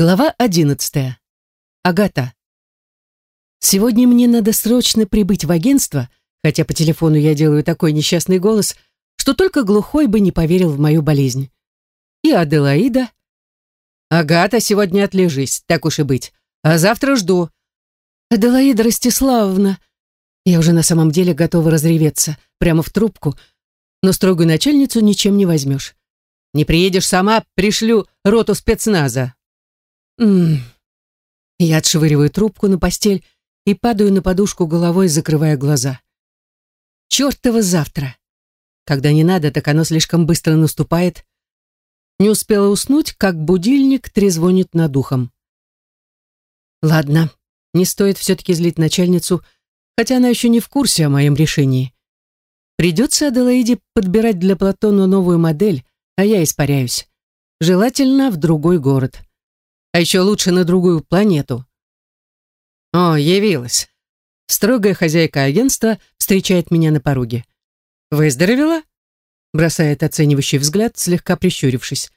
Глава одиннадцатая. Агата. Сегодня мне надо срочно прибыть в агентство, хотя по телефону я делаю такой несчастный голос, что только глухой бы не поверил в мою болезнь. И Аделаида. Агата, сегодня отлежись, так уж и быть. А завтра жду. Аделаида Ростиславовна. Я уже на самом деле готова разреветься, прямо в трубку, но строгую начальницу ничем не возьмешь. Не приедешь сама, пришлю роту спецназа, Ммм. Я отшвыриваю трубку на постель и падаю на подушку головой, закрывая глаза. Чёртово завтра. Когда не надо, так оно слишком быстро наступает. Не успела уснуть, как будильник трезвонит над ухом. Ладно, не стоит все-таки злить начальницу, хотя она еще не в курсе о моем решении. Придется Аделаиде подбирать для Платона новую модель, а я испаряюсь. Желательно в другой город а еще лучше на другую планету. О, явилась. Строгая хозяйка агентства встречает меня на пороге. «Выздоровела?» Бросает оценивающий взгляд, слегка прищурившись.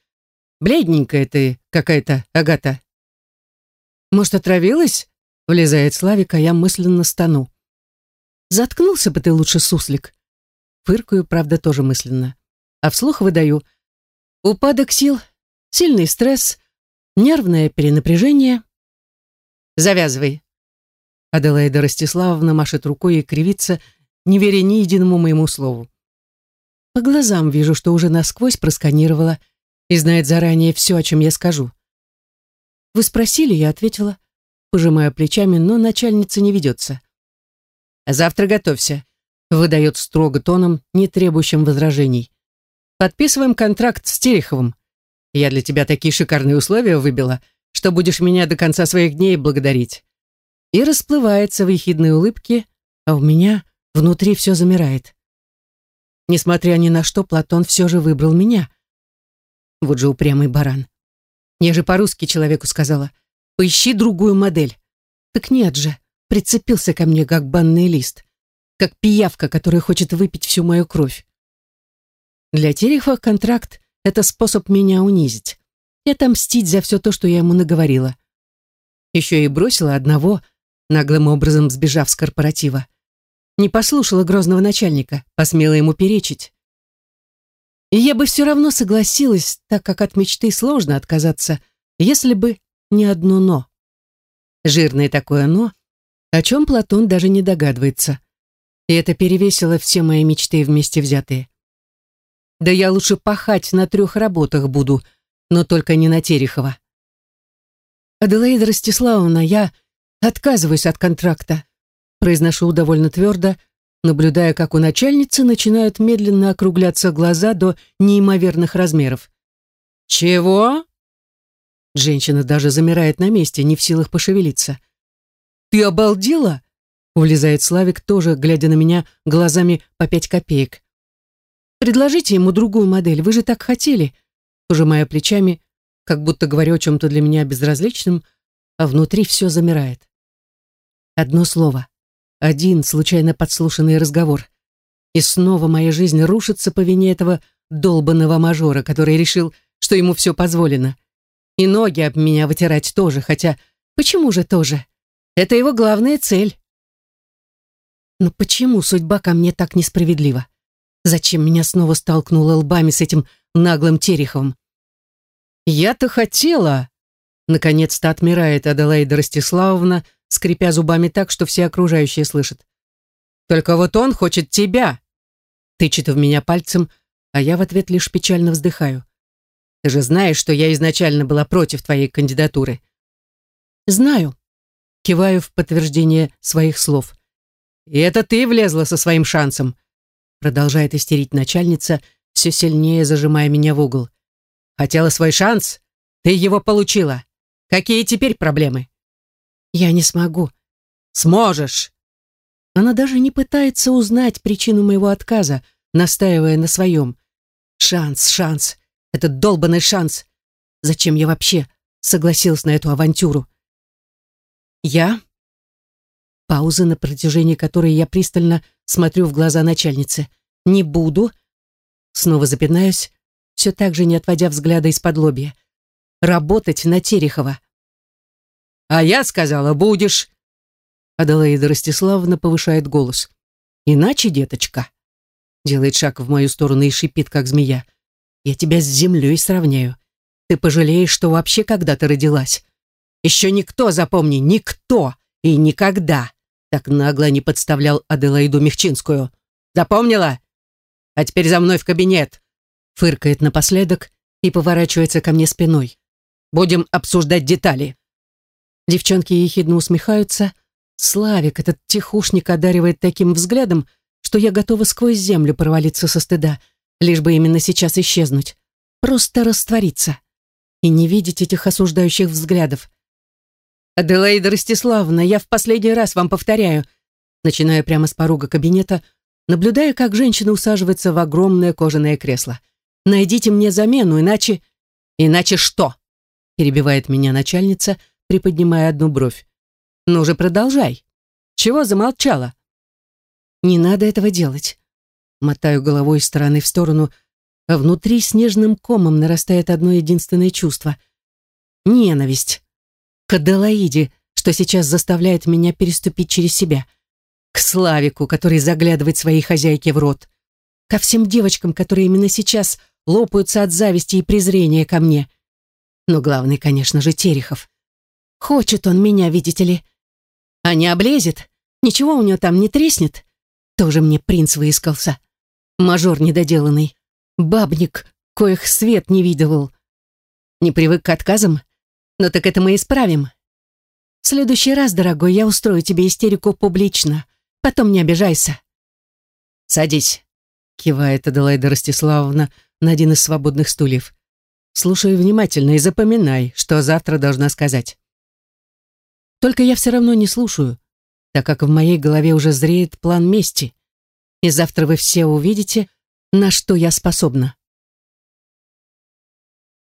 «Бледненькая ты какая-то, Агата». «Может, отравилась?» Влезает Славик, а я мысленно стану. «Заткнулся бы ты лучше, суслик». Фыркаю, правда, тоже мысленно. А вслух выдаю. Упадок сил, сильный стресс, Нервное перенапряжение. Завязывай. Аделаида Ростиславовна машет рукой и кривится, не веря ни единому моему слову. По глазам вижу, что уже насквозь просканировала и знает заранее все, о чем я скажу. Вы спросили, я ответила, пожимая плечами, но начальница не ведется. «Завтра готовься», — выдает строго тоном, не требующим возражений. «Подписываем контракт с Тереховым. Я для тебя такие шикарные условия выбила, что будешь меня до конца своих дней благодарить». И расплывается в ехидной улыбке, а у меня внутри все замирает. Несмотря ни на что, Платон все же выбрал меня. Вот же упрямый баран. Я же по-русски человеку сказала, поищи другую модель. Так нет же, прицепился ко мне, как банный лист, как пиявка, которая хочет выпить всю мою кровь. Для Терехова контракт это способ меня унизить и отомстить за все то, что я ему наговорила. Еще и бросила одного, наглым образом сбежав с корпоратива. Не послушала грозного начальника, посмела ему перечить. И я бы все равно согласилась, так как от мечты сложно отказаться, если бы не одно «но». Жирное такое «но», о чем Платон даже не догадывается. И это перевесило все мои мечты вместе взятые. Да я лучше пахать на трех работах буду, но только не на Терехова. Аделаида Ростиславовна, я отказываюсь от контракта, произношу довольно твердо, наблюдая, как у начальницы начинают медленно округляться глаза до неимоверных размеров. «Чего?» Женщина даже замирает на месте, не в силах пошевелиться. «Ты обалдела?» Влезает Славик, тоже глядя на меня глазами по пять копеек. Предложите ему другую модель, вы же так хотели. Пожимая плечами, как будто говорю о чем-то для меня безразличном, а внутри все замирает. Одно слово. Один случайно подслушанный разговор. И снова моя жизнь рушится по вине этого долбанного мажора, который решил, что ему все позволено. И ноги об меня вытирать тоже, хотя почему же тоже? Это его главная цель. Но почему судьба ко мне так несправедлива? Зачем меня снова столкнула лбами с этим наглым Тереховым? «Я-то хотела!» Наконец-то отмирает Аделаида Ростиславовна, скрипя зубами так, что все окружающие слышат. «Только вот он хочет тебя!» Тычет в меня пальцем, а я в ответ лишь печально вздыхаю. «Ты же знаешь, что я изначально была против твоей кандидатуры». «Знаю», киваю в подтверждение своих слов. «И это ты влезла со своим шансом продолжает истерить начальница, все сильнее зажимая меня в угол. Хотела свой шанс? Ты его получила. Какие теперь проблемы? Я не смогу. Сможешь. Она даже не пытается узнать причину моего отказа, настаивая на своем. Шанс, шанс. Этот долбанный шанс. Зачем я вообще согласилась на эту авантюру? Я Пауза, на протяжении которой я пристально смотрю в глаза начальницы. «Не буду». Снова запинаюсь, все так же не отводя взгляда из-под лобья. «Работать на Терехова. А я сказала, будешь. Аделаида Ростиславовна повышает голос. Иначе, деточка. Делает шаг в мою сторону и шипит, как змея. Я тебя с землей сравняю. Ты пожалеешь, что вообще когда-то родилась. Еще никто, запомни, никто и никогда так нагло не подставлял Аделаиду Мехчинскую. Запомнила? А теперь за мной в кабинет. Фыркает напоследок и поворачивается ко мне спиной. Будем обсуждать детали. Девчонки ехидно усмехаются. Славик, этот тихушник, одаривает таким взглядом, что я готова сквозь землю провалиться со стыда, лишь бы именно сейчас исчезнуть. Просто раствориться. И не видеть этих осуждающих взглядов. «Аделаида Ростиславовна, я в последний раз вам повторяю», начиная прямо с порога кабинета, наблюдая, как женщина усаживается в огромное кожаное кресло. «Найдите мне замену, иначе...» «Иначе что?» перебивает меня начальница, приподнимая одну бровь. «Ну же, продолжай. Чего замолчала?» «Не надо этого делать». Мотаю головой из стороны в сторону, а внутри снежным комом нарастает одно единственное чувство — ненависть к Аделаиде, что сейчас заставляет меня переступить через себя, к Славику, который заглядывает своей хозяйке в рот, ко всем девочкам, которые именно сейчас лопаются от зависти и презрения ко мне. Но главный, конечно же, Терехов. Хочет он меня, видите ли. А не облезет, ничего у него там не треснет. Тоже мне принц выискался. Мажор недоделанный. Бабник, коих свет не видывал. Не привык к отказам? Но так это мы исправим. В следующий раз, дорогой, я устрою тебе истерику публично. Потом не обижайся. Садись, кивает Аделаида Ростиславовна на один из свободных стульев. Слушай внимательно и запоминай, что завтра должна сказать. Только я все равно не слушаю, так как в моей голове уже зреет план мести. И завтра вы все увидите, на что я способна.